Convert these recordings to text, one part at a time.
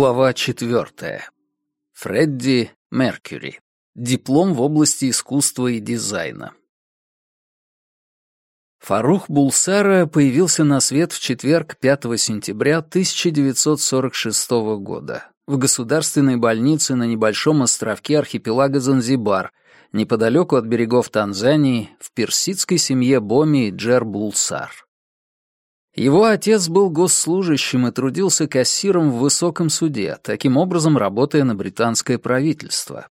Глава четвертая. Фредди Меркьюри. Диплом в области искусства и дизайна. Фарух Булсара появился на свет в четверг 5 сентября 1946 года в государственной больнице на небольшом островке архипелага Занзибар, неподалеку от берегов Танзании, в персидской семье Боми и Джер Булсар. Его отец был госслужащим и трудился кассиром в высоком суде, таким образом работая на британское правительство.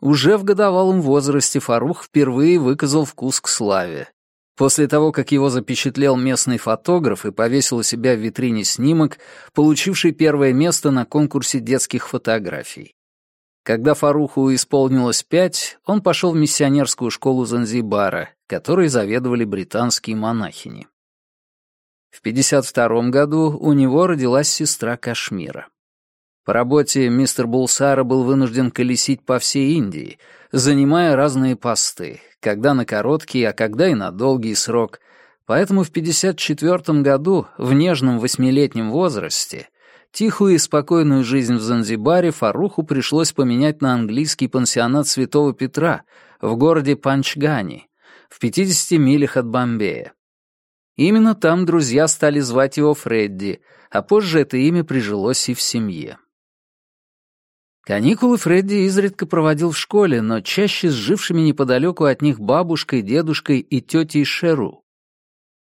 Уже в годовалом возрасте Фарух впервые выказал вкус к славе. После того, как его запечатлел местный фотограф и повесил у себя в витрине снимок, получивший первое место на конкурсе детских фотографий. Когда Фаруху исполнилось пять, он пошел в миссионерскую школу Занзибара, которой заведовали британские монахини. В 52 году у него родилась сестра Кашмира. По работе мистер Булсара был вынужден колесить по всей Индии, занимая разные посты, когда на короткий, а когда и на долгий срок. Поэтому в 54 году, в нежном восьмилетнем возрасте, тихую и спокойную жизнь в Занзибаре Фаруху пришлось поменять на английский пансионат Святого Петра в городе Панчгани, в 50 милях от Бомбея. Именно там друзья стали звать его Фредди, а позже это имя прижилось и в семье. Каникулы Фредди изредка проводил в школе, но чаще с жившими неподалеку от них бабушкой, дедушкой и тетей Шеру.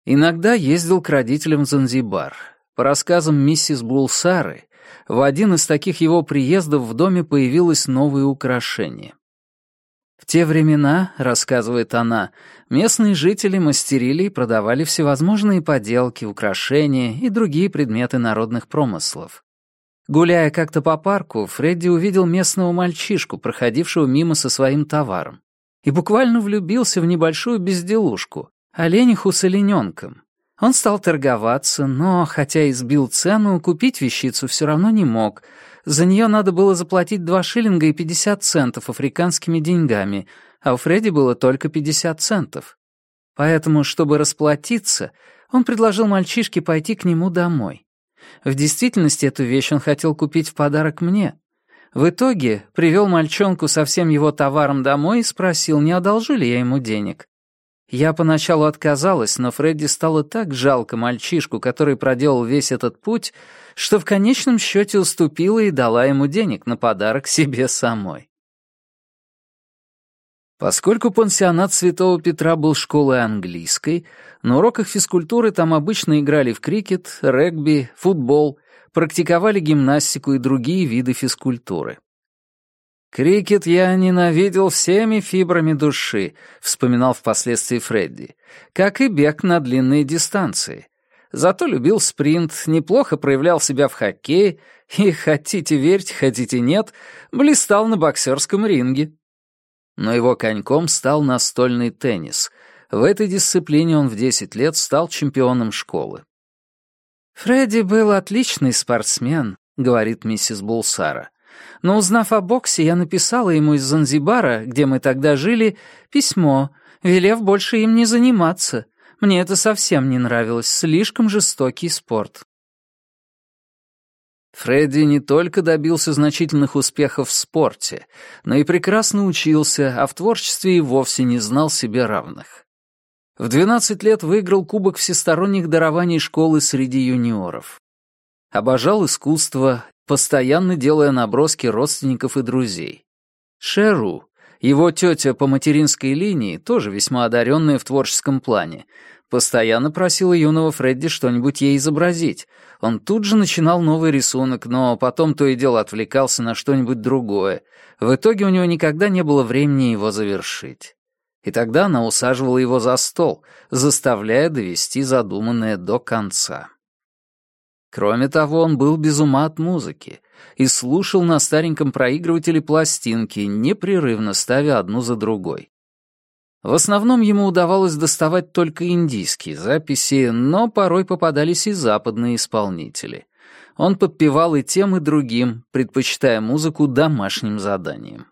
Иногда ездил к родителям в Занзибар. По рассказам миссис Булсары, в один из таких его приездов в доме появилось новое украшение. В те времена, рассказывает она, местные жители мастерили и продавали всевозможные поделки, украшения и другие предметы народных промыслов. Гуляя как-то по парку, Фредди увидел местного мальчишку, проходившего мимо со своим товаром, и буквально влюбился в небольшую безделушку — олениху с олененком. Он стал торговаться, но, хотя и сбил цену, купить вещицу все равно не мог — за нее надо было заплатить два шиллинга и 50 центов африканскими деньгами, а у Фредди было только 50 центов. Поэтому, чтобы расплатиться, он предложил мальчишке пойти к нему домой. В действительности эту вещь он хотел купить в подарок мне. В итоге привел мальчонку со всем его товаром домой и спросил, не одолжу ли я ему денег. Я поначалу отказалась, но Фредди стало так жалко мальчишку, который проделал весь этот путь, что в конечном счете уступила и дала ему денег на подарок себе самой. Поскольку пансионат Святого Петра был школой английской, на уроках физкультуры там обычно играли в крикет, регби, футбол, практиковали гимнастику и другие виды физкультуры. «Крикет я ненавидел всеми фибрами души», — вспоминал впоследствии Фредди, «как и бег на длинные дистанции. Зато любил спринт, неплохо проявлял себя в хоккее и, хотите верьте, хотите нет, блистал на боксерском ринге». Но его коньком стал настольный теннис. В этой дисциплине он в 10 лет стал чемпионом школы. «Фредди был отличный спортсмен», — говорит миссис Булсара но, узнав о боксе, я написала ему из Занзибара, где мы тогда жили, письмо, велев больше им не заниматься. Мне это совсем не нравилось, слишком жестокий спорт. Фредди не только добился значительных успехов в спорте, но и прекрасно учился, а в творчестве и вовсе не знал себе равных. В 12 лет выиграл Кубок всесторонних дарований школы среди юниоров. Обожал искусство, постоянно делая наброски родственников и друзей. Шеру, его тетя по материнской линии, тоже весьма одаренная в творческом плане, постоянно просила юного Фредди что-нибудь ей изобразить. Он тут же начинал новый рисунок, но потом то и дело отвлекался на что-нибудь другое. В итоге у него никогда не было времени его завершить. И тогда она усаживала его за стол, заставляя довести задуманное до конца. Кроме того, он был без ума от музыки и слушал на стареньком проигрывателе пластинки, непрерывно ставя одну за другой. В основном ему удавалось доставать только индийские записи, но порой попадались и западные исполнители. Он подпевал и тем, и другим, предпочитая музыку домашним заданием.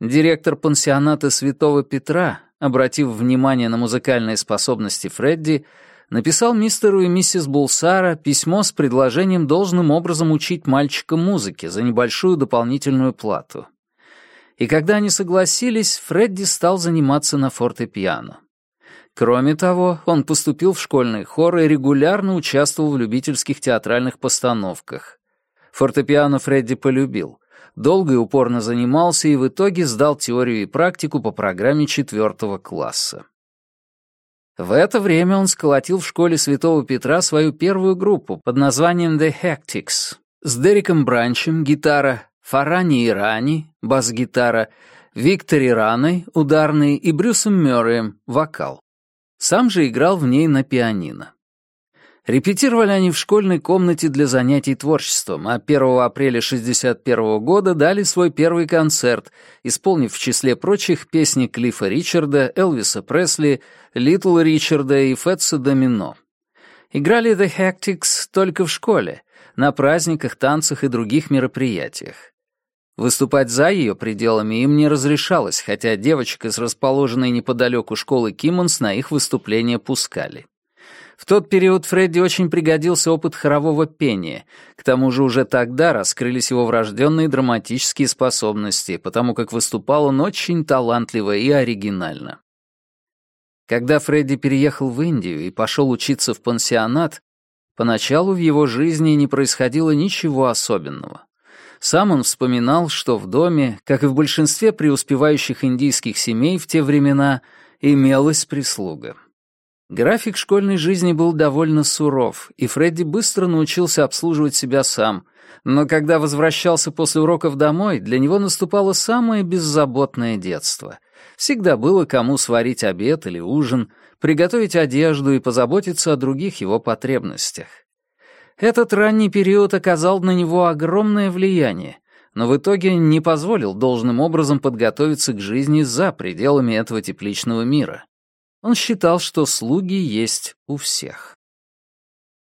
Директор пансионата Святого Петра, обратив внимание на музыкальные способности Фредди, написал мистеру и миссис Булсара письмо с предложением должным образом учить мальчика музыке за небольшую дополнительную плату. И когда они согласились, Фредди стал заниматься на фортепиано. Кроме того, он поступил в школьный хор и регулярно участвовал в любительских театральных постановках. Фортепиано Фредди полюбил, долго и упорно занимался и в итоге сдал теорию и практику по программе четвертого класса. В это время он сколотил в школе Святого Петра свою первую группу под названием The Hectics с Дериком Бранчем — гитара, Фарани Ирани — бас-гитара, Виктори Ираной — ударный и Брюсом Мёрреем — вокал. Сам же играл в ней на пианино. Репетировали они в школьной комнате для занятий творчеством, а 1 апреля 1961 года дали свой первый концерт, исполнив в числе прочих песни Клиффа Ричарда, Элвиса Пресли, Литл Ричарда и Фетса Домино. Играли The Hectics только в школе, на праздниках, танцах и других мероприятиях. Выступать за ее пределами им не разрешалось, хотя девочек из расположенной неподалеку школы Киммонс на их выступления пускали. В тот период Фредди очень пригодился опыт хорового пения. К тому же уже тогда раскрылись его врожденные драматические способности, потому как выступал он очень талантливо и оригинально. Когда Фредди переехал в Индию и пошел учиться в пансионат, поначалу в его жизни не происходило ничего особенного. Сам он вспоминал, что в доме, как и в большинстве преуспевающих индийских семей в те времена, имелась прислуга. График школьной жизни был довольно суров, и Фредди быстро научился обслуживать себя сам. Но когда возвращался после уроков домой, для него наступало самое беззаботное детство. Всегда было кому сварить обед или ужин, приготовить одежду и позаботиться о других его потребностях. Этот ранний период оказал на него огромное влияние, но в итоге не позволил должным образом подготовиться к жизни за пределами этого тепличного мира. Он считал, что слуги есть у всех.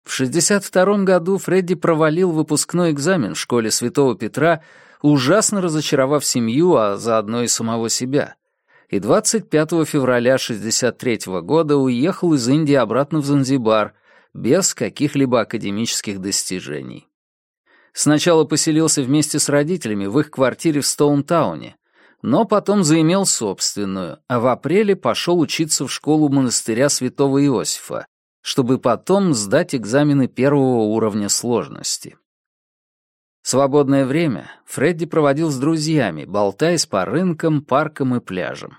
В 1962 году Фредди провалил выпускной экзамен в школе Святого Петра, ужасно разочаровав семью, а заодно и самого себя. И 25 февраля 1963 года уехал из Индии обратно в Занзибар, без каких-либо академических достижений. Сначала поселился вместе с родителями в их квартире в Стоунтауне, но потом заимел собственную, а в апреле пошел учиться в школу монастыря святого Иосифа, чтобы потом сдать экзамены первого уровня сложности. Свободное время Фредди проводил с друзьями, болтаясь по рынкам, паркам и пляжам.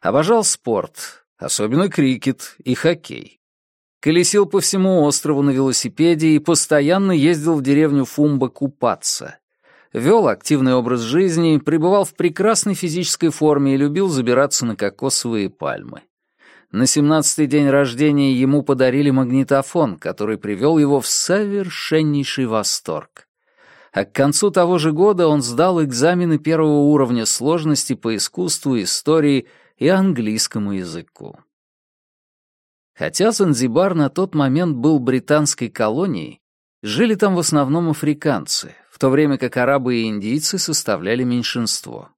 Обожал спорт, особенно крикет и хоккей. Колесил по всему острову на велосипеде и постоянно ездил в деревню Фумба купаться вел активный образ жизни, пребывал в прекрасной физической форме и любил забираться на кокосовые пальмы. На семнадцатый день рождения ему подарили магнитофон, который привел его в совершеннейший восторг. А к концу того же года он сдал экзамены первого уровня сложности по искусству, истории и английскому языку. Хотя Занзибар на тот момент был британской колонией, жили там в основном африканцы, то время как арабы и индийцы составляли меньшинство.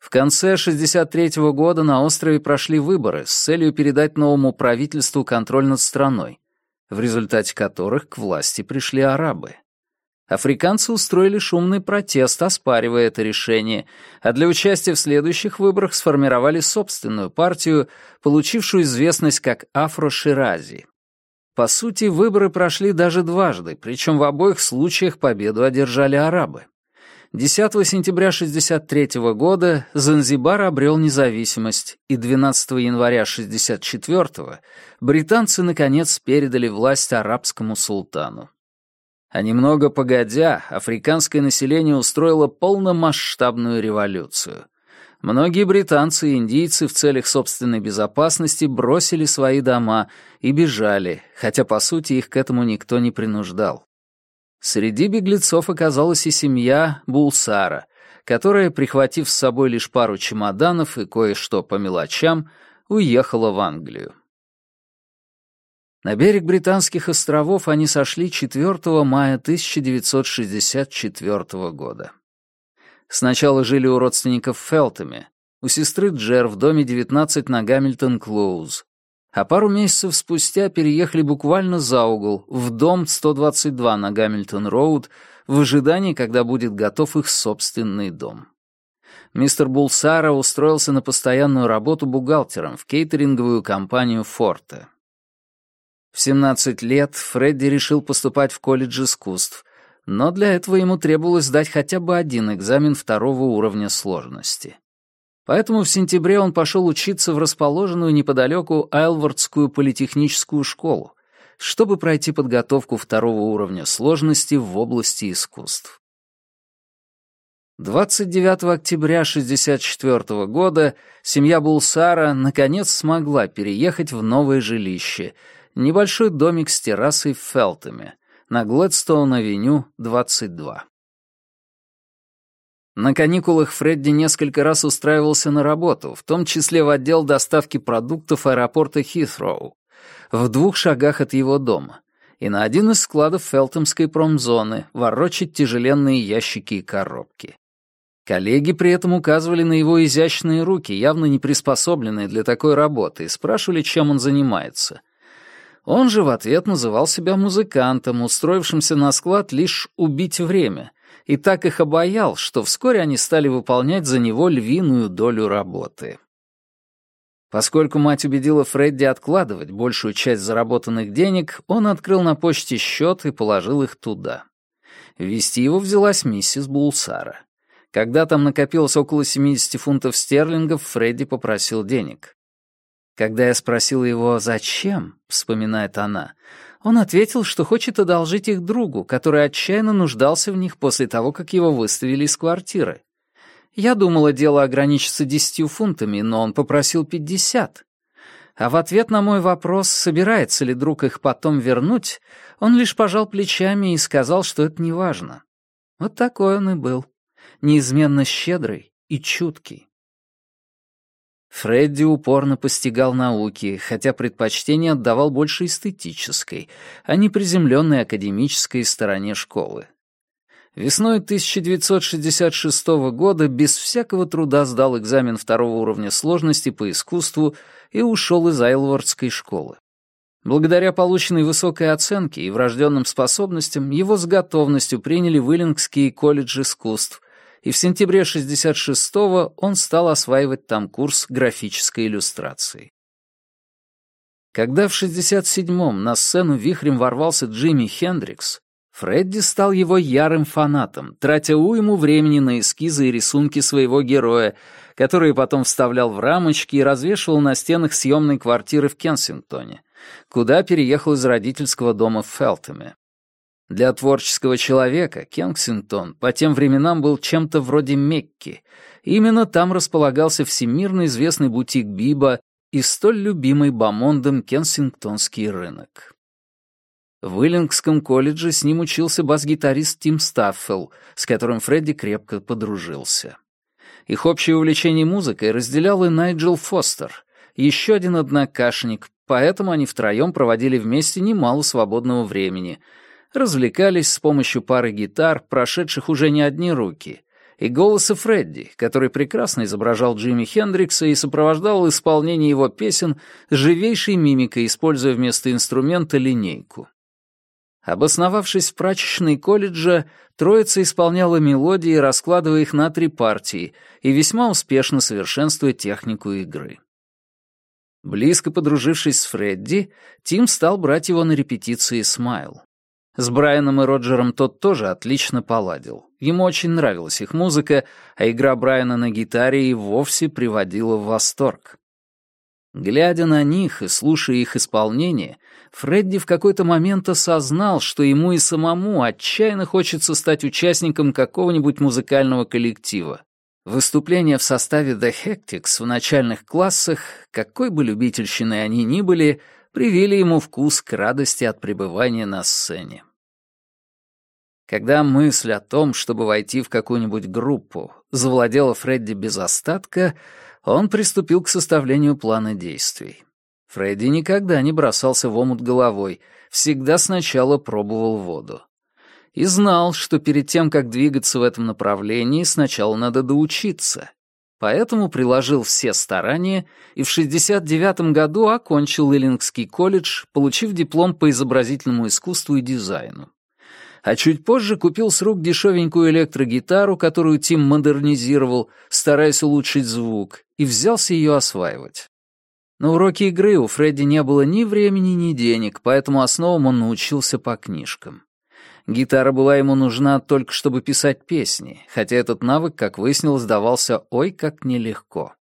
В конце 1963 года на острове прошли выборы с целью передать новому правительству контроль над страной, в результате которых к власти пришли арабы. Африканцы устроили шумный протест, оспаривая это решение, а для участия в следующих выборах сформировали собственную партию, получившую известность как Афро-Ширази. По сути, выборы прошли даже дважды, причем в обоих случаях победу одержали арабы. 10 сентября 1963 года Занзибар обрел независимость, и 12 января 1964 британцы наконец передали власть арабскому султану. А немного погодя, африканское население устроило полномасштабную революцию. Многие британцы и индийцы в целях собственной безопасности бросили свои дома и бежали, хотя, по сути, их к этому никто не принуждал. Среди беглецов оказалась и семья Булсара, которая, прихватив с собой лишь пару чемоданов и кое-что по мелочам, уехала в Англию. На берег Британских островов они сошли 4 мая 1964 года. Сначала жили у родственников Фелтами, у сестры Джер в доме 19 на Гамильтон-Клоуз, а пару месяцев спустя переехали буквально за угол, в дом 122 на Гамильтон-Роуд, в ожидании, когда будет готов их собственный дом. Мистер Булсара устроился на постоянную работу бухгалтером в кейтеринговую компанию Форта. В 17 лет Фредди решил поступать в колледж искусств, но для этого ему требовалось сдать хотя бы один экзамен второго уровня сложности. Поэтому в сентябре он пошел учиться в расположенную неподалеку Айлвардскую политехническую школу, чтобы пройти подготовку второго уровня сложности в области искусств. 29 октября 1964 года семья Булсара наконец смогла переехать в новое жилище, небольшой домик с террасой в Фелтоме, на Глэдстоун-авеню, 22. На каникулах Фредди несколько раз устраивался на работу, в том числе в отдел доставки продуктов аэропорта Хитроу, в двух шагах от его дома, и на один из складов Фелтомской промзоны ворочать тяжеленные ящики и коробки. Коллеги при этом указывали на его изящные руки, явно не приспособленные для такой работы, и спрашивали, чем он занимается — он же в ответ называл себя музыкантом, устроившимся на склад лишь убить время, и так их обаял, что вскоре они стали выполнять за него львиную долю работы. Поскольку мать убедила Фредди откладывать большую часть заработанных денег, он открыл на почте счет и положил их туда. Вести его взялась миссис Булсара. Когда там накопилось около 70 фунтов стерлингов, Фредди попросил денег. Когда я спросил его «Зачем?», вспоминает она, он ответил, что хочет одолжить их другу, который отчаянно нуждался в них после того, как его выставили из квартиры. Я думала, дело ограничится десятью фунтами, но он попросил пятьдесят. А в ответ на мой вопрос, собирается ли друг их потом вернуть, он лишь пожал плечами и сказал, что это неважно. Вот такой он и был. Неизменно щедрый и чуткий. Фредди упорно постигал науки, хотя предпочтение отдавал больше эстетической, а не приземленной академической стороне школы. Весной 1966 года без всякого труда сдал экзамен второго уровня сложности по искусству и ушел из Айлвардской школы. Благодаря полученной высокой оценке и врожденным способностям его с готовностью приняли в Иллингские колледж искусств — и в сентябре 66-го он стал осваивать там курс графической иллюстрации. Когда в 67-м на сцену вихрем ворвался Джимми Хендрикс, Фредди стал его ярым фанатом, тратя уйму времени на эскизы и рисунки своего героя, которые потом вставлял в рамочки и развешивал на стенах съемной квартиры в Кенсингтоне, куда переехал из родительского дома в Фелтоме. Для творческого человека Кенгсингтон по тем временам был чем-то вроде Мекки. Именно там располагался всемирно известный бутик Биба и столь любимый Бамондом Кенсингтонский рынок. В Уиллингском колледже с ним учился бас-гитарист Тим Стаффел, с которым Фредди крепко подружился. Их общее увлечение музыкой разделял и Найджел Фостер, еще один однокашник, поэтому они втроем проводили вместе немало свободного времени — развлекались с помощью пары гитар, прошедших уже не одни руки, и голоса Фредди, который прекрасно изображал Джимми Хендрикса и сопровождал исполнение его песен живейшей мимикой, используя вместо инструмента линейку. Обосновавшись в прачечной колледжа, троица исполняла мелодии, раскладывая их на три партии и весьма успешно совершенствуя технику игры. Близко подружившись с Фредди, Тим стал брать его на репетиции «Смайл». С Брайаном и Роджером тот тоже отлично поладил. Ему очень нравилась их музыка, а игра Брайана на гитаре и вовсе приводила в восторг. Глядя на них и слушая их исполнение, Фредди в какой-то момент осознал, что ему и самому отчаянно хочется стать участником какого-нибудь музыкального коллектива. Выступления в составе The Hectics в начальных классах, какой бы любительщиной они ни были, привили ему вкус к радости от пребывания на сцене. Когда мысль о том, чтобы войти в какую-нибудь группу, завладела Фредди без остатка, он приступил к составлению плана действий. Фредди никогда не бросался в омут головой, всегда сначала пробовал воду. И знал, что перед тем, как двигаться в этом направлении, сначала надо доучиться, поэтому приложил все старания и в 1969 году окончил Иллингский колледж, получив диплом по изобразительному искусству и дизайну. А чуть позже купил с рук дешевенькую электрогитару, которую Тим модернизировал, стараясь улучшить звук, и взялся ее осваивать. На уроки игры у Фредди не было ни времени, ни денег, поэтому основам он научился по книжкам. Гитара была ему нужна только чтобы писать песни, хотя этот навык, как выяснилось, давался ой как нелегко.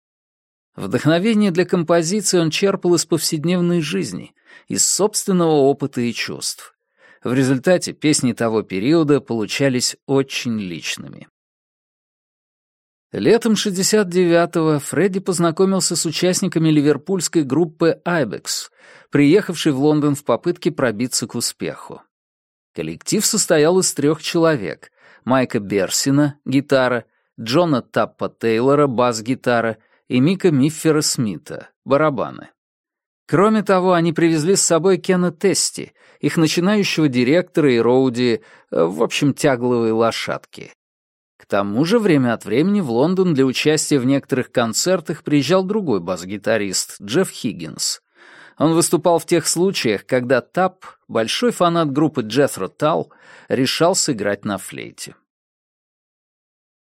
Вдохновение для композиции он черпал из повседневной жизни, из собственного опыта и чувств. В результате песни того периода получались очень личными. Летом 69-го Фредди познакомился с участниками ливерпульской группы «Айбекс», приехавшей в Лондон в попытке пробиться к успеху. Коллектив состоял из трех человек — Майка Берсина, гитара, Джона Таппа Тейлора, бас-гитара и Мика Миффера Смита, барабаны. Кроме того, они привезли с собой Кена Тести, их начинающего директора и Роуди, э, в общем, тягловые лошадки. К тому же время от времени в Лондон для участия в некоторых концертах приезжал другой бас-гитарист, Джефф Хиггинс. Он выступал в тех случаях, когда Тап, большой фанат группы Джеффра Тал, решал сыграть на флейте.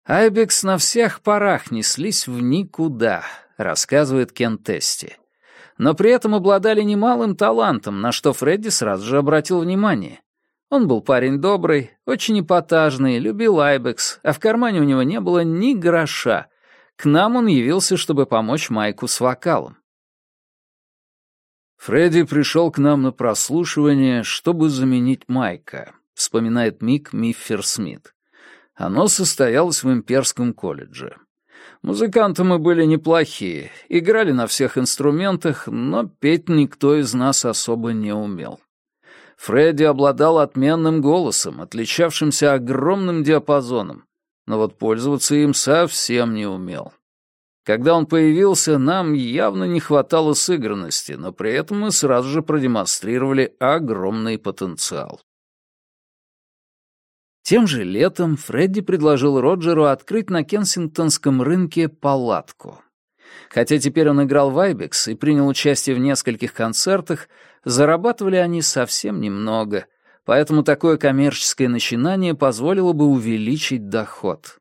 «Айбекс на всех парах неслись в никуда», — рассказывает Кен Тести. Но при этом обладали немалым талантом, на что Фредди сразу же обратил внимание. Он был парень добрый, очень эпатажный, любил Айбекс, а в кармане у него не было ни гроша. К нам он явился, чтобы помочь Майку с вокалом. Фредди пришел к нам на прослушивание, чтобы заменить Майка, вспоминает Мик Миффер Смит. Оно состоялось в Имперском колледже. Музыканты мы были неплохие, играли на всех инструментах, но петь никто из нас особо не умел. Фредди обладал отменным голосом, отличавшимся огромным диапазоном, но вот пользоваться им совсем не умел. Когда он появился, нам явно не хватало сыгранности, но при этом мы сразу же продемонстрировали огромный потенциал. Тем же летом Фредди предложил Роджеру открыть на Кенсингтонском рынке палатку. Хотя теперь он играл в Айбекс и принял участие в нескольких концертах, зарабатывали они совсем немного, поэтому такое коммерческое начинание позволило бы увеличить доход.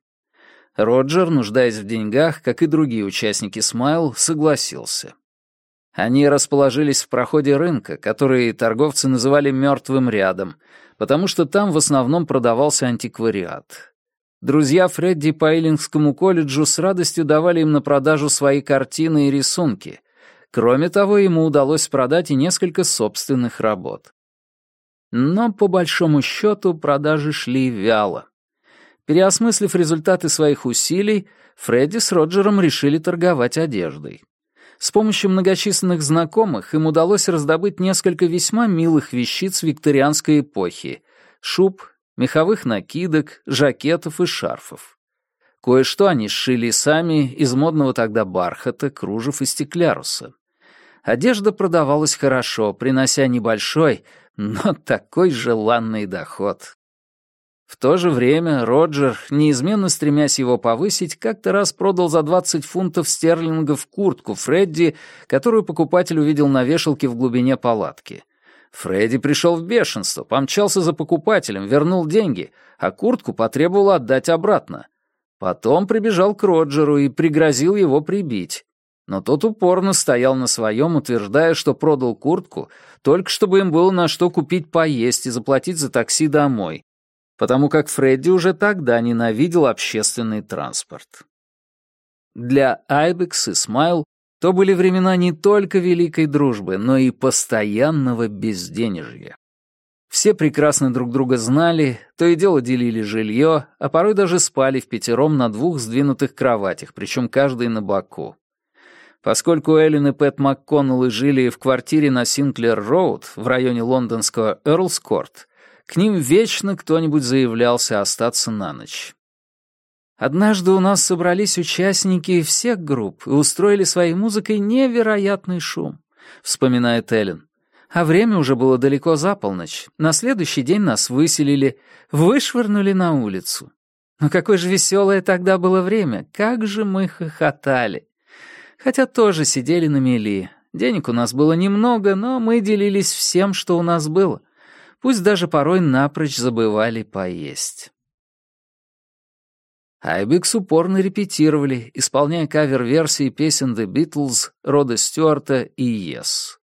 Роджер, нуждаясь в деньгах, как и другие участники «Смайл», согласился. Они расположились в проходе рынка, который торговцы называли «мертвым рядом», потому что там в основном продавался антиквариат. Друзья Фредди по Иллингскому колледжу с радостью давали им на продажу свои картины и рисунки. Кроме того, ему удалось продать и несколько собственных работ. Но, по большому счету, продажи шли вяло. Переосмыслив результаты своих усилий, Фредди с Роджером решили торговать одеждой. С помощью многочисленных знакомых им удалось раздобыть несколько весьма милых вещиц викторианской эпохи — шуб, меховых накидок, жакетов и шарфов. Кое-что они сшили сами из модного тогда бархата, кружев и стекляруса. Одежда продавалась хорошо, принося небольшой, но такой желанный доход. В то же время Роджер, неизменно стремясь его повысить, как-то раз продал за 20 фунтов стерлингов куртку Фредди, которую покупатель увидел на вешалке в глубине палатки. Фредди пришел в бешенство, помчался за покупателем, вернул деньги, а куртку потребовал отдать обратно. Потом прибежал к Роджеру и пригрозил его прибить. Но тот упорно стоял на своем, утверждая, что продал куртку, только чтобы им было на что купить поесть и заплатить за такси домой, потому как Фредди уже тогда ненавидел общественный транспорт. Для Айбекс и Смайл то были времена не только великой дружбы, но и постоянного безденежья. Все прекрасно друг друга знали, то и дело делили жилье, а порой даже спали в пятером на двух сдвинутых кроватях, причем каждый на боку. Поскольку Эллен и Пэт МакКоннеллы жили в квартире на Синклер-Роуд в районе лондонского Эрлскорт, к ним вечно кто-нибудь заявлялся остаться на ночь. Однажды у нас собрались участники всех групп и устроили своей музыкой невероятный шум, вспоминает Эллен. А время уже было далеко за полночь. На следующий день нас выселили, вышвырнули на улицу. Но какое же веселое тогда было время, как же мы хохотали. Хотя тоже сидели на мели. Денег у нас было немного, но мы делились всем, что у нас было — Пусть даже порой напрочь забывали поесть. Айбекс упорно репетировали, исполняя кавер-версии песен The Beatles, Рода Стюарта и Yes.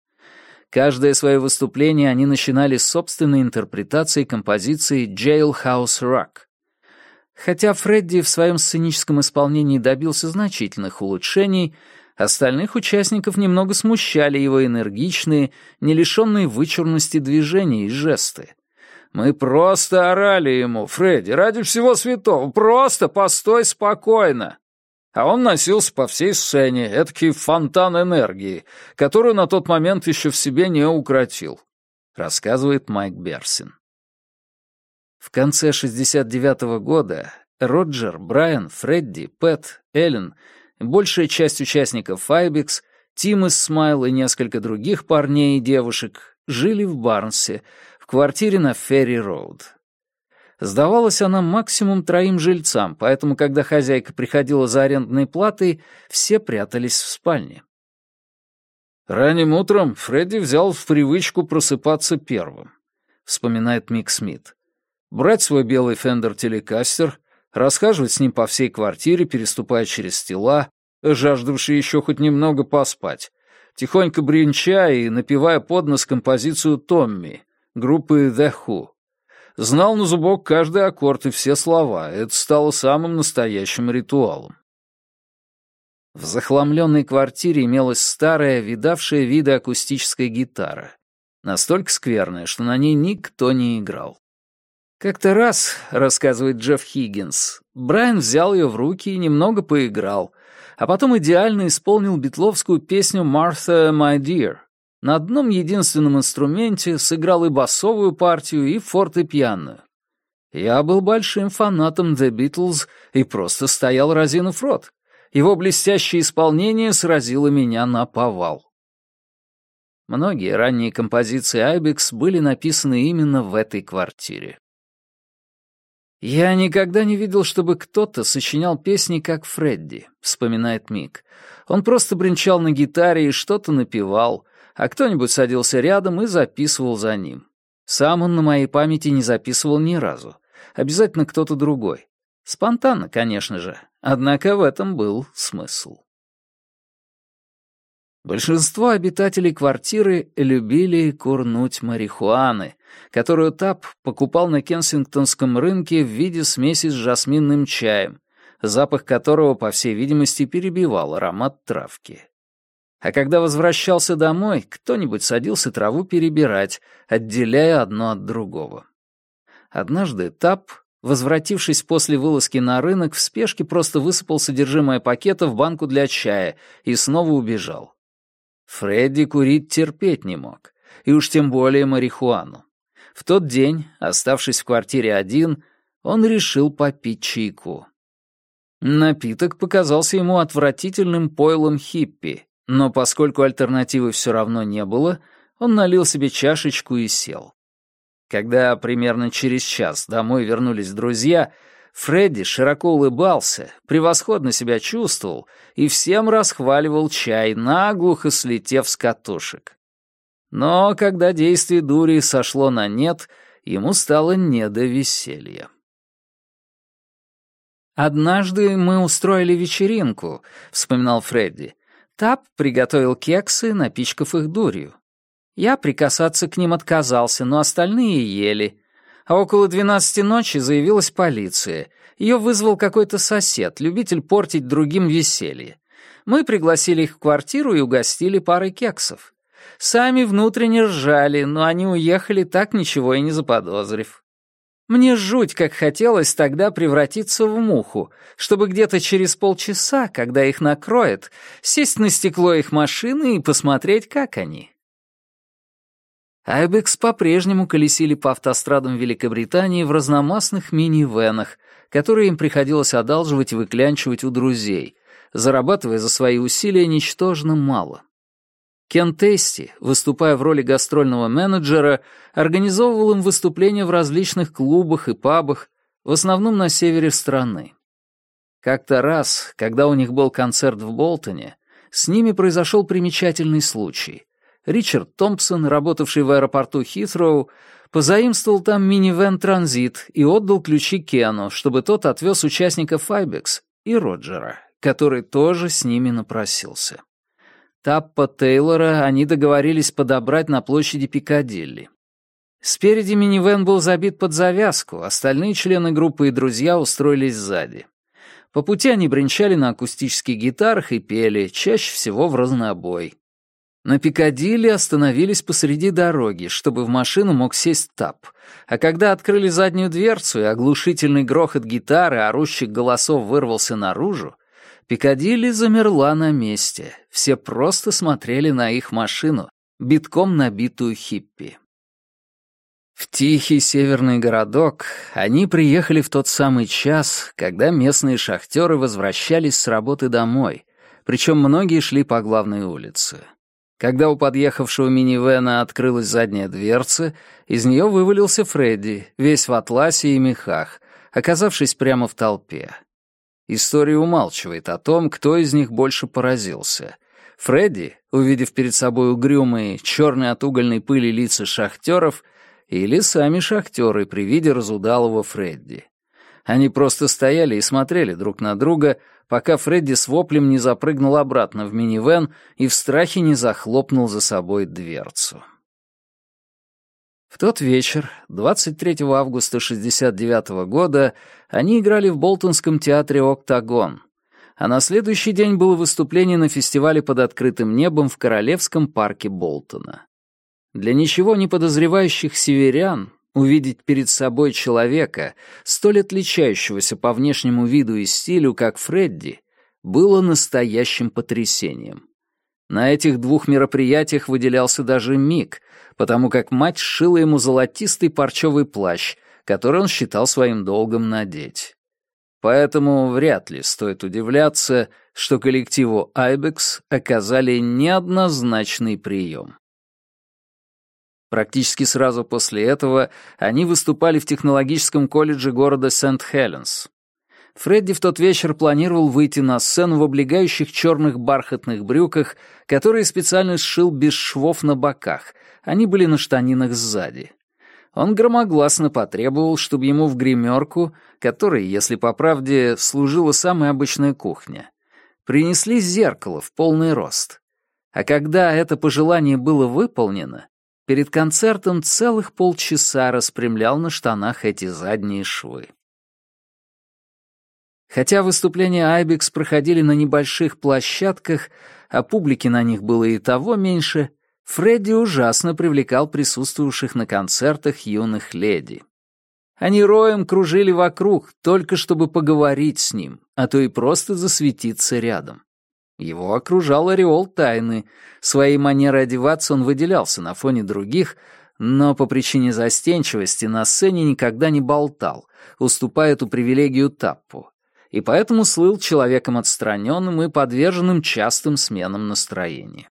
Каждое свое выступление они начинали с собственной интерпретации композиции Jailhouse Rock. Хотя Фредди в своем сценическом исполнении добился значительных улучшений — Остальных участников немного смущали его энергичные, не лишенные вычурности движения и жесты. Мы просто орали ему, Фредди, ради всего святого, просто постой спокойно. А он носился по всей сцене, эдакий фонтан энергии, которую на тот момент еще в себе не укротил, рассказывает Майк Берсин. В конце 69 -го года Роджер, Брайан, Фредди, Пэт, Эллен — большая часть участников Ibex, Тим и Smile и несколько других парней и девушек жили в Барнсе, в квартире на Ферри-Роуд. Сдавалась она максимум троим жильцам, поэтому, когда хозяйка приходила за арендной платой, все прятались в спальне. «Ранним утром Фредди взял в привычку просыпаться первым», — вспоминает Мик Смит. «Брать свой белый фендер телекастер — расхаживать с ним по всей квартире, переступая через тела, жаждавшие еще хоть немного поспать, тихонько бренча и напевая под нос композицию «Томми» группы «The Who». Знал на зубок каждый аккорд и все слова. Это стало самым настоящим ритуалом. В захламленной квартире имелась старая, видавшая виды акустическая гитара. Настолько скверная, что на ней никто не играл. Как-то раз, рассказывает Джефф Хиггинс, Брайан взял ее в руки и немного поиграл, а потом идеально исполнил битловскую песню «Martha, my dear». На одном единственном инструменте сыграл и басовую партию, и фортепианную. Я был большим фанатом The Beatles и просто стоял разинув рот. Его блестящее исполнение сразило меня на повал. Многие ранние композиции Айбекс были написаны именно в этой квартире. «Я никогда не видел, чтобы кто-то сочинял песни, как Фредди», — вспоминает Мик. «Он просто бренчал на гитаре и что-то напевал, а кто-нибудь садился рядом и записывал за ним. Сам он на моей памяти не записывал ни разу. Обязательно кто-то другой. Спонтанно, конечно же, однако в этом был смысл». Большинство обитателей квартиры любили курнуть марихуаны, которую Тап покупал на Кенсингтонском рынке в виде смеси с жасминным чаем, запах которого, по всей видимости, перебивал аромат травки. А когда возвращался домой, кто-нибудь садился траву перебирать, отделяя одно от другого. Однажды Тап, возвратившись после вылазки на рынок, в спешке просто высыпал содержимое пакета в банку для чая и снова убежал. Фредди курить терпеть не мог, и уж тем более марихуану. В тот день, оставшись в квартире один, он решил попить чайку. Напиток показался ему отвратительным пойлом хиппи, но поскольку альтернативы все равно не было, он налил себе чашечку и сел. Когда примерно через час домой вернулись друзья — Фредди широко улыбался, превосходно себя чувствовал и всем расхваливал чай, наглухо слетев с катушек. Но когда действие дури сошло на нет, ему стало не до веселья. «Однажды мы устроили вечеринку», — вспоминал Фредди. «Тап приготовил кексы, напичкав их дурью. Я прикасаться к ним отказался, но остальные ели» а около 12 ночи заявилась полиция. Ее вызвал какой-то сосед, любитель портить другим веселье. Мы пригласили их в квартиру и угостили парой кексов. Сами внутренне ржали, но они уехали так ничего и не заподозрив. Мне жуть, как хотелось тогда превратиться в муху, чтобы где-то через полчаса, когда их накроет, сесть на стекло их машины и посмотреть, как они. Айбекс по-прежнему колесили по автострадам Великобритании в разномастных мини-венах, которые им приходилось одалживать и выклянчивать у друзей, зарабатывая за свои усилия ничтожно мало. Кен Тейсти, выступая в роли гастрольного менеджера, организовывал им выступления в различных клубах и пабах, в основном на севере страны. Как-то раз, когда у них был концерт в Болтоне, с ними произошел примечательный случай. Ричард Томпсон, работавший в аэропорту Хитроу, позаимствовал там минивэн «Транзит» и отдал ключи Кену, чтобы тот отвез участников «Файбекс» и Роджера, который тоже с ними напросился. Таппа Тейлора они договорились подобрать на площади Пикадилли. Спереди минивэн был забит под завязку, остальные члены группы и друзья устроились сзади. По пути они бренчали на акустических гитарах и пели, чаще всего в разнобой. На Пикадилли остановились посреди дороги, чтобы в машину мог сесть Тап. А когда открыли заднюю дверцу и оглушительный грохот гитары, орущих голосов вырвался наружу, Пикадилли замерла на месте. Все просто смотрели на их машину, битком набитую хиппи. В тихий северный городок они приехали в тот самый час, когда местные шахтеры возвращались с работы домой, причем многие шли по главной улице. Когда, у подъехавшего минивэна открылась задняя дверца, из нее вывалился Фредди, весь в атласе и мехах, оказавшись прямо в толпе. История умалчивает о том, кто из них больше поразился. Фредди, увидев перед собой угрюмые, черные от угольной пыли лица шахтеров, или сами шахтеры при виде разудалого Фредди. Они просто стояли и смотрели друг на друга — пока Фредди с воплем не запрыгнул обратно в минивэн и в страхе не захлопнул за собой дверцу. В тот вечер, 23 августа 1969 года, они играли в Болтонском театре «Октагон», а на следующий день было выступление на фестивале под открытым небом в Королевском парке Болтона. Для ничего не подозревающих северян увидеть перед собой человека, столь отличающегося по внешнему виду и стилю, как Фредди, было настоящим потрясением. На этих двух мероприятиях выделялся даже Мик, потому как мать сшила ему золотистый парчевый плащ, который он считал своим долгом надеть. Поэтому вряд ли стоит удивляться, что коллективу «Айбекс» оказали неоднозначный прием. Практически сразу после этого они выступали в технологическом колледже города Сент-Хеленс. Фредди в тот вечер планировал выйти на сцену в облегающих черных бархатных брюках, которые специально сшил без швов на боках, они были на штанинах сзади. Он громогласно потребовал, чтобы ему в гримерку, которой, если по правде, служила самая обычная кухня, принесли зеркало в полный рост. А когда это пожелание было выполнено, Перед концертом целых полчаса распрямлял на штанах эти задние швы. Хотя выступления Айбекс проходили на небольших площадках, а публики на них было и того меньше, Фредди ужасно привлекал присутствующих на концертах юных леди. Они роем кружили вокруг, только чтобы поговорить с ним, а то и просто засветиться рядом. Его окружал ореол тайны. Своей манерой одеваться он выделялся на фоне других, но по причине застенчивости на сцене никогда не болтал, уступая эту привилегию Таппу, и поэтому слыл человеком отстраненным и подверженным частым сменам настроения.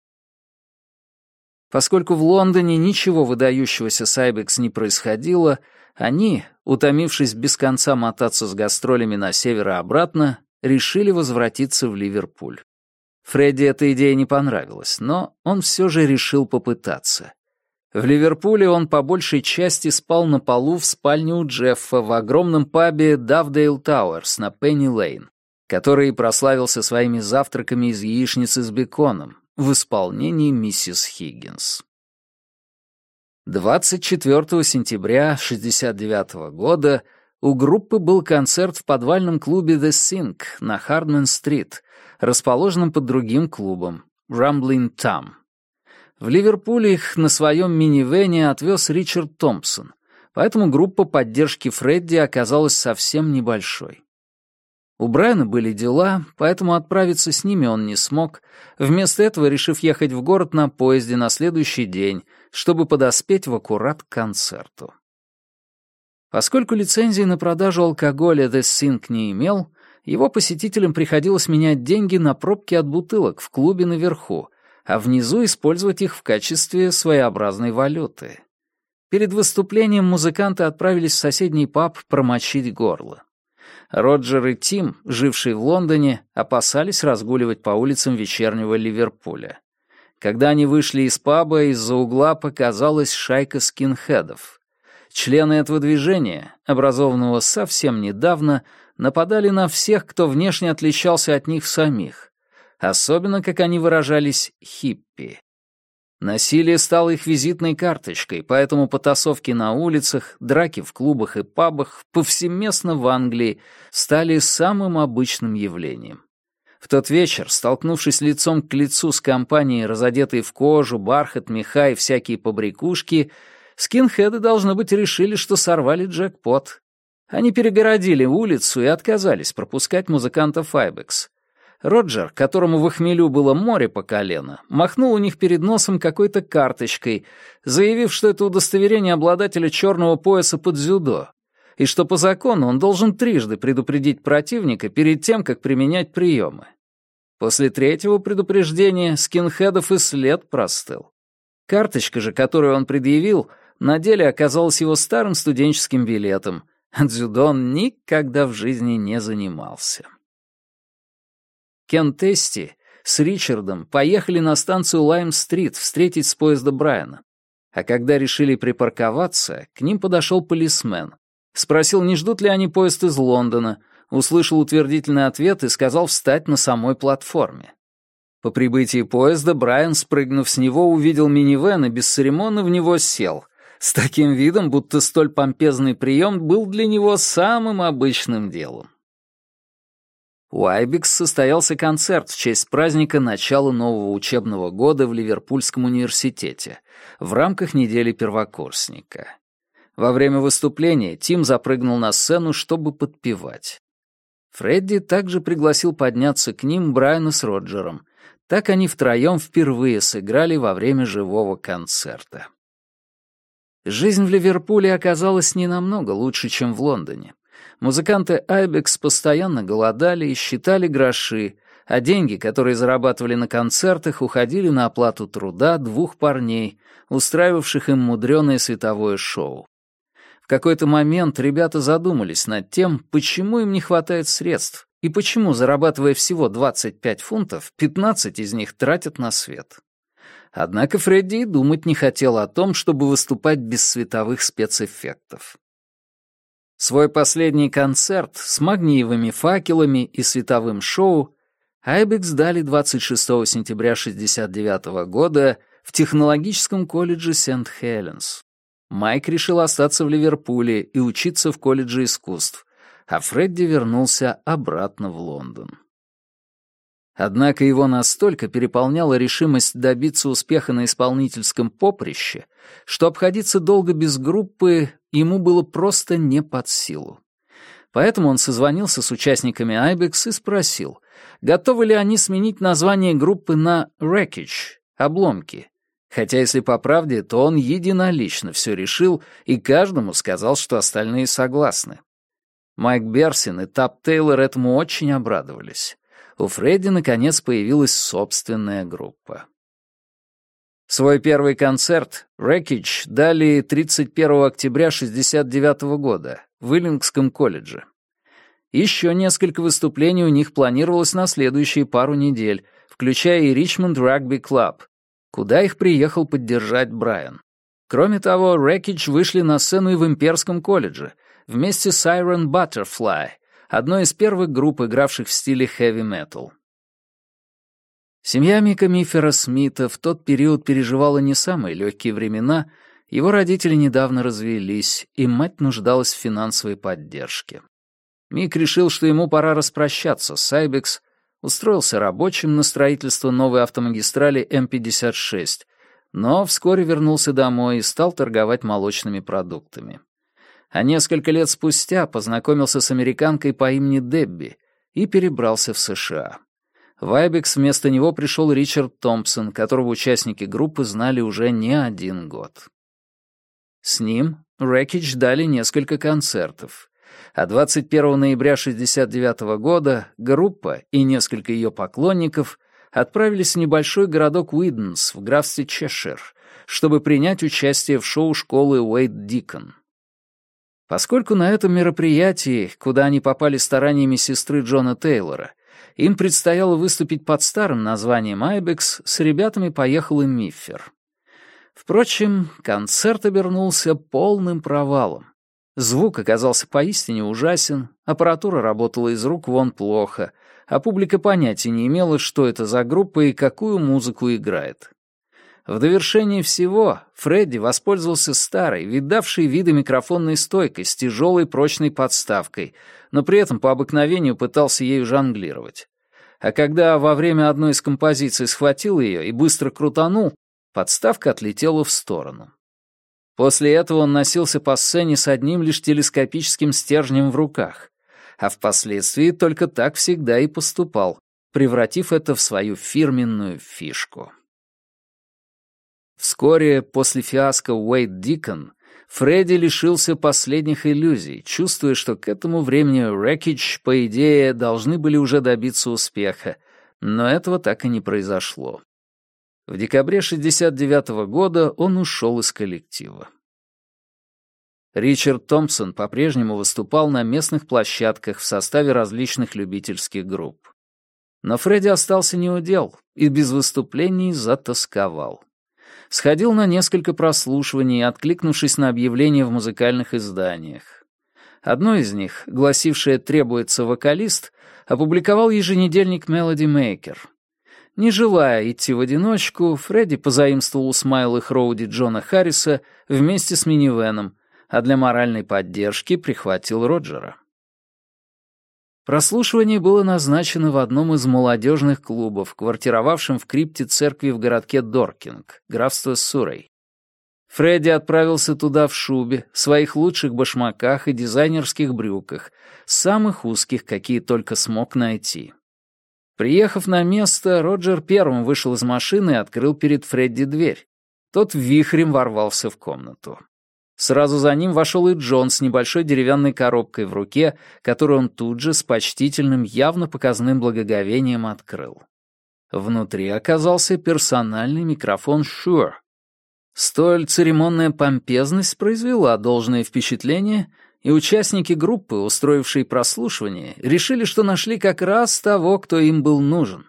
Поскольку в Лондоне ничего выдающегося с Ibex не происходило, они, утомившись без конца мотаться с гастролями на север и обратно, решили возвратиться в Ливерпуль. Фредди эта идея не понравилась, но он все же решил попытаться. В Ливерпуле он по большей части спал на полу в спальне у Джеффа в огромном пабе Dovedale Towers на Пенни Лейн, который прославился своими завтраками из яичницы с беконом в исполнении миссис Хиггинс. 24 сентября 1969 года у группы был концерт в подвальном клубе «The Sink» на Хардмен-стрит — расположенным под другим клубом, Рамблин Там. В Ливерпуле их на своем минивене отвез Ричард Томпсон, поэтому группа поддержки Фредди оказалась совсем небольшой. У Брайана были дела, поэтому отправиться с ними он не смог, вместо этого решив ехать в город на поезде на следующий день, чтобы подоспеть в аккурат к концерту. Поскольку лицензии на продажу алкоголя The Sync не имел, его посетителям приходилось менять деньги на пробки от бутылок в клубе наверху, а внизу использовать их в качестве своеобразной валюты. Перед выступлением музыканты отправились в соседний паб промочить горло. Роджер и Тим, жившие в Лондоне, опасались разгуливать по улицам вечернего Ливерпуля. Когда они вышли из паба, из-за угла показалась шайка скинхедов. Члены этого движения, образованного совсем недавно, нападали на всех, кто внешне отличался от них самих, особенно, как они выражались, хиппи. Насилие стало их визитной карточкой, поэтому потасовки на улицах, драки в клубах и пабах повсеместно в Англии стали самым обычным явлением. В тот вечер, столкнувшись лицом к лицу с компанией, разодетой в кожу, бархат, меха и всякие побрякушки, скинхеды, должно быть, решили, что сорвали джекпот. Они перегородили улицу и отказались пропускать музыканта Файбекс. Роджер, которому в хмелю было море по колено, махнул у них перед носом какой-то карточкой, заявив, что это удостоверение обладателя черного пояса под дзюдо, и что по закону он должен трижды предупредить противника перед тем, как применять приемы. После третьего предупреждения скинхедов и след простыл. Карточка же, которую он предъявил, на деле оказалась его старым студенческим билетом, Дзюдо никогда в жизни не занимался. Кен Тести с Ричардом поехали на станцию Лайм-стрит встретить с поезда Брайана. А когда решили припарковаться, к ним подошел полисмен. Спросил, не ждут ли они поезд из Лондона, услышал утвердительный ответ и сказал встать на самой платформе. По прибытии поезда Брайан, спрыгнув с него, увидел минивэн и бесцеремонно в него сел, с таким видом, будто столь помпезный прием был для него самым обычным делом. У Айбекс состоялся концерт в честь праздника начала нового учебного года в Ливерпульском университете в рамках недели первокурсника. Во время выступления Тим запрыгнул на сцену, чтобы подпевать. Фредди также пригласил подняться к ним Брайана с Роджером. Так они втроем впервые сыграли во время живого концерта. Жизнь в Ливерпуле оказалась не намного лучше, чем в Лондоне. Музыканты Айбекс постоянно голодали и считали гроши, а деньги, которые зарабатывали на концертах, уходили на оплату труда двух парней, устраивавших им мудреное световое шоу. В какой-то момент ребята задумались над тем, почему им не хватает средств и почему, зарабатывая всего 25 фунтов, 15 из них тратят на свет. Однако Фредди думать не хотел о том, чтобы выступать без световых спецэффектов. Свой последний концерт с магниевыми факелами и световым шоу Айбекс дали 26 сентября 1969 года в технологическом колледже Сент-Хеленс. Майк решил остаться в Ливерпуле и учиться в колледже искусств, а Фредди вернулся обратно в Лондон. Однако его настолько переполняла решимость добиться успеха на исполнительском поприще, что обходиться долго без группы ему было просто не под силу. Поэтому он созвонился с участниками Айбекс и спросил, готовы ли они сменить название группы на «Wreckage» — «Обломки». Хотя, если по правде, то он единолично все решил и каждому сказал, что остальные согласны. Майк Берсин и Тап Тейлор этому очень обрадовались у Фредди наконец появилась собственная группа. Свой первый концерт «Рэкидж» дали 31 октября 1969 года в Иллингском колледже. Еще несколько выступлений у них планировалось на следующие пару недель, включая и Richmond Rugby Club, куда их приехал поддержать Брайан. Кроме того, «Wreckage» вышли на сцену и в Имперском колледже вместе с Iron Butterfly, одной из первых групп, игравших в стиле хэви-метал. Семья Мика Миффера Смита в тот период переживала не самые легкие времена, его родители недавно развелись, и мать нуждалась в финансовой поддержке. Мик решил, что ему пора распрощаться с Айбекс, устроился рабочим на строительство новой автомагистрали М-56, но вскоре вернулся домой и стал торговать молочными продуктами а несколько лет спустя познакомился с американкой по имени Дебби и перебрался в США. В Айбекс вместо него пришел Ричард Томпсон, которого участники группы знали уже не один год. С ним Рэкич дали несколько концертов, а 21 ноября 1969 года группа и несколько ее поклонников отправились в небольшой городок Уиденс в графстве Чешир, чтобы принять участие в шоу школы Уэйд Дикон. Поскольку на этом мероприятии, куда они попали стараниями сестры Джона Тейлора, им предстояло выступить под старым названием «Айбекс», с ребятами поехал и Миффер. Впрочем, концерт обернулся полным провалом. Звук оказался поистине ужасен, аппаратура работала из рук вон плохо, а публика понятия не имела, что это за группа и какую музыку играет. В довершении всего, Фредди воспользовался старой, видавшей виды микрофонной стойкой с тяжелой прочной подставкой, но при этом по обыкновению пытался ею жонглировать. А когда во время одной из композиций схватил ее и быстро крутанул, подставка отлетела в сторону. После этого он носился по сцене с одним лишь телескопическим стержнем в руках, а впоследствии только так всегда и поступал, превратив это в свою фирменную фишку. Вскоре после фиаско Уэйд Дикон Фредди лишился последних иллюзий, чувствуя, что к этому времени Рэкидж, по идее, должны были уже добиться успеха, но этого так и не произошло. В декабре 69 -го года он ушел из коллектива. Ричард Томпсон по-прежнему выступал на местных площадках в составе различных любительских групп. Но Фредди остался ни у дел и без выступлений затасковал сходил на несколько прослушиваний, откликнувшись на объявления в музыкальных изданиях. Одно из них, гласившее «Требуется вокалист», опубликовал еженедельник Melody Maker. Не желая идти в одиночку, Фредди позаимствовал у Смайла Хроуди Джона Харриса вместе с минивеном, а для моральной поддержки прихватил Роджера. Прослушивание было назначено в одном из молодежных клубов, квартировавшем в крипте церкви в городке Доркинг, графство Сурей. Фредди отправился туда в шубе, своих лучших башмаках и дизайнерских брюках, самых узких, какие только смог найти. Приехав на место, Роджер первым вышел из машины и открыл перед Фредди дверь. Тот вихрем ворвался в комнату. Сразу за ним вошел и Джон с небольшой деревянной коробкой в руке, которую он тут же с почтительным, явно показным благоговением открыл. Внутри оказался персональный микрофон Shure. Столь церемонная помпезность произвела должное впечатление, и участники группы, устроившие прослушивание, решили, что нашли как раз того, кто им был нужен.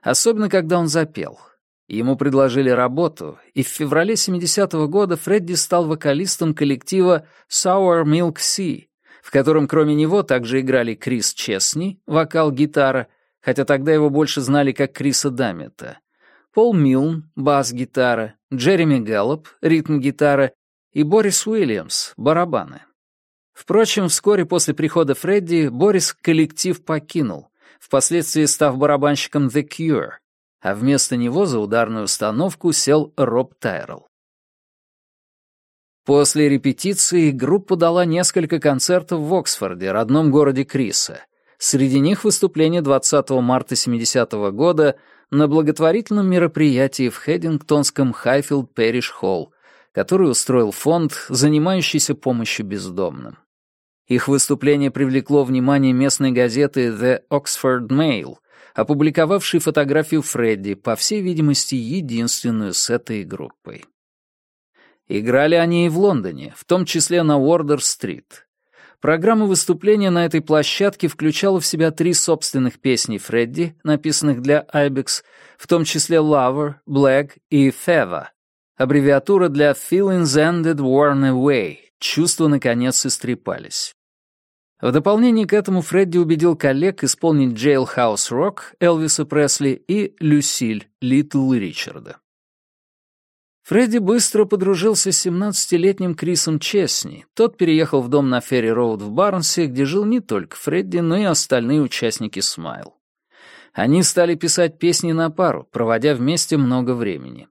Особенно, когда он запел — Ему предложили работу, и в феврале 70-го года Фредди стал вокалистом коллектива Sour Milk Sea, в котором кроме него также играли Крис Чесни, вокал-гитара, хотя тогда его больше знали как Криса Даммета, Пол Милн, бас-гитара, Джереми Гэллоп, ритм-гитара и Борис Уильямс, барабаны. Впрочем, вскоре после прихода Фредди Борис коллектив покинул, впоследствии став барабанщиком The Cure — а вместо него за ударную установку сел Роб Тайрелл. После репетиции группа дала несколько концертов в Оксфорде, родном городе Криса. Среди них выступление 20 марта 70 -го года на благотворительном мероприятии в Хеддингтонском Хайфилд Пэриш Холл, который устроил фонд, занимающийся помощью бездомным. Их выступление привлекло внимание местной газеты The Oxford Mail, опубликовавший фотографию Фредди, по всей видимости, единственную с этой группой. Играли они и в Лондоне, в том числе на Уордер-стрит. Программа выступления на этой площадке включала в себя три собственных песни Фредди, написанных для Айбекс, в том числе «Lover», «Black» и "Feva" аббревиатура для «Feelings Ended Worn Away», «Чувства, наконец, истрепались». В дополнение к этому Фредди убедил коллег исполнить «Jailhouse Rock» Элвиса Пресли и «Люсиль» Литл Ричарда. Фредди быстро подружился с семнадцатилетним Крисом Чесни. Тот переехал в дом на Ферри Роуд в Барнсе, где жил не только Фредди, но и остальные участники «Смайл». Они стали писать песни на пару, проводя вместе много времени.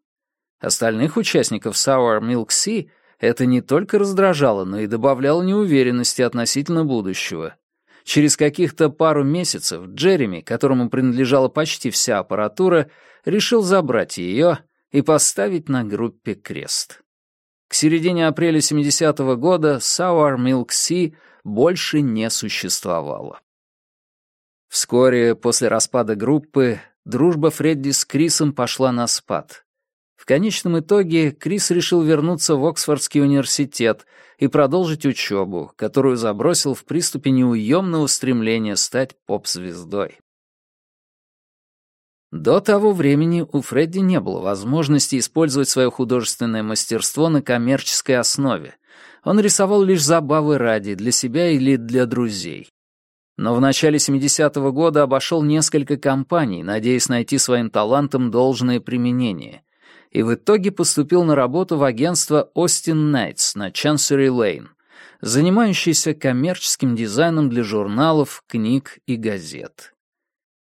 Остальных участников «Sour Milk Sea» Это не только раздражало, но и добавляло неуверенности относительно будущего. Через каких-то пару месяцев Джереми, которому принадлежала почти вся аппаратура, решил забрать ее и поставить на группе крест. К середине апреля 70-го года Sour Milk Sea больше не существовало. Вскоре после распада группы дружба Фредди с Крисом пошла на спад. В конечном итоге Крис решил вернуться в Оксфордский университет и продолжить учебу, которую забросил в приступе неуемного стремления стать поп-звездой. До того времени у Фредди не было возможности использовать свое художественное мастерство на коммерческой основе. Он рисовал лишь забавы ради, для себя или для друзей. Но в начале 70-го года обошел несколько компаний, надеясь найти своим талантам должное применение, и в итоге поступил на работу в агентство Austin Nights на Chancery Lane, занимающееся коммерческим дизайном для журналов, книг и газет.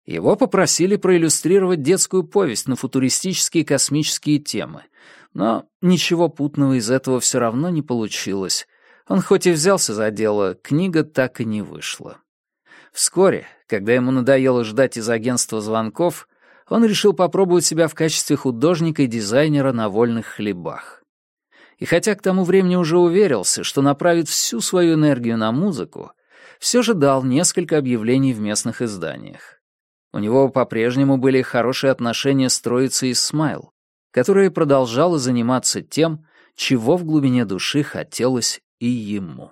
Его попросили проиллюстрировать детскую повесть на футуристические космические темы, но ничего путного из этого все равно не получилось. Он хоть и взялся за дело, книга так и не вышла. Вскоре, когда ему надоело ждать из агентства звонков, он решил попробовать себя в качестве художника и дизайнера на вольных хлебах. И хотя к тому времени уже уверился, что направит всю свою энергию на музыку, все же дал несколько объявлений в местных изданиях. У него по-прежнему были хорошие отношения с троицей Смайл, которая продолжала заниматься тем, чего в глубине души хотелось и ему.